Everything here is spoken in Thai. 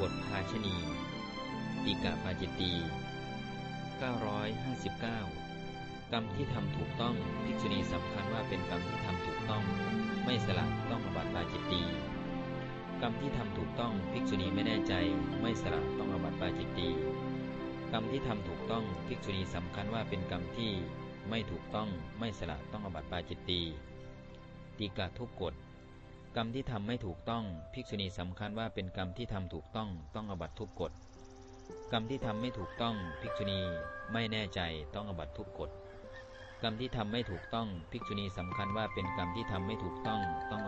บทภาชณีติกะปาจิตตี959 กรรมที่ทำถูกต้องภิกษุณีสำคัญว่าเป็นกรรมที่ทำถูกต้อง ไม่สละต้องอบัติปาจิตตีกรรมที่ทำถูกต้องภิกษุณีไม่แน่ใจ ไม่สละต้องอบัติปาจิตตีกรรมที่ทำถูกต้องภิกษุณีสำคัญว่าเป็นกรรมที่ไม่ถูกต้องไม่สละต้องอบัติปาจิตตีติกะทุกกฎ กรรมที่ทำไม่ถูกต้องภิกษุณีสำคัญว่าเป็นกรรมที่ทำถูกต้องต้องอบัตทุกกฎ กรรมที่ทำไม่ถูกต้องภิกษุณีไม่แน่ใจต้องอบัตทุกกฎ กรรมที่ทำไม่ถูกต้องภิกษุณีสำคัญว่าเป็นกรรมที่ทำไม่ถูกต้องต้อง